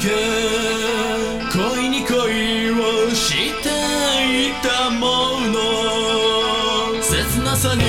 恋に恋をしていたもの。切なさに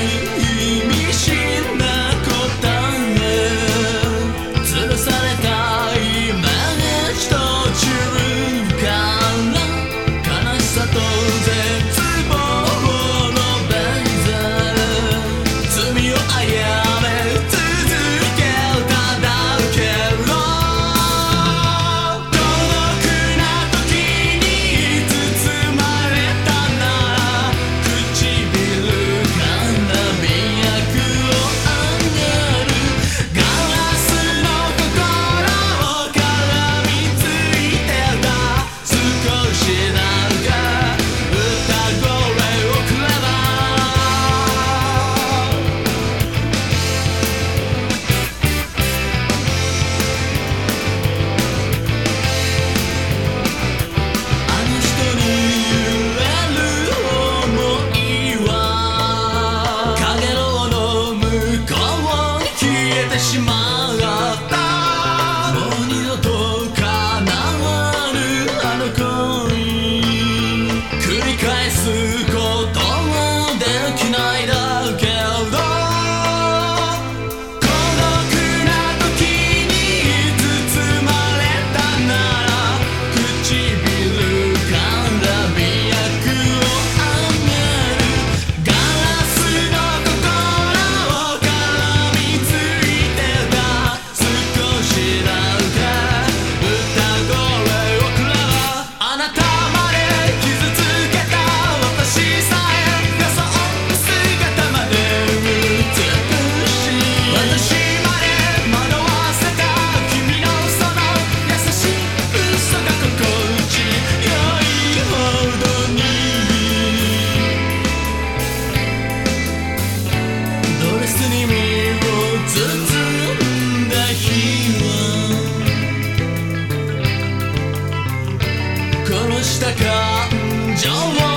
した感情を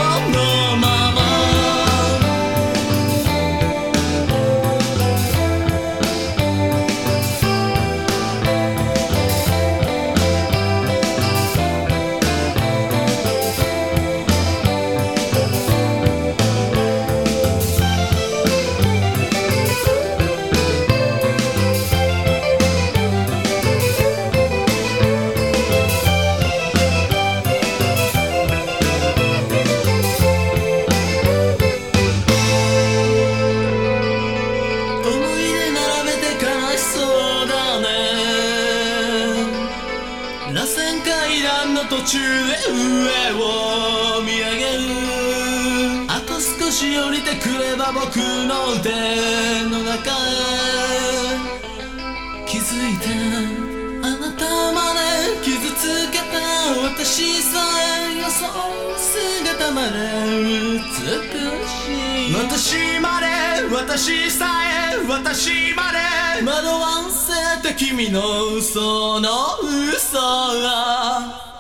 階段の途中で上を見上げる。あと少し降りてくれば僕の腕の中へ。気づいてあなたまで傷つけた私さえ予想姿まで美しい。私私さえ私まで。惑わせて君の嘘の嘘が。